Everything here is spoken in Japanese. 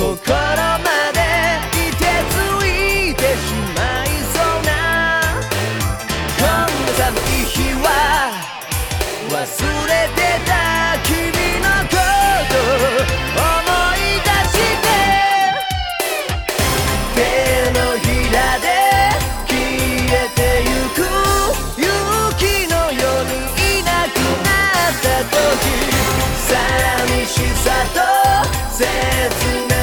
心まで凍てついてしまいそうな。こんな日は忘れてた君のこと思い出して。手のひらで消えてゆく勇気のよにいなくなった時。寂しさと切ない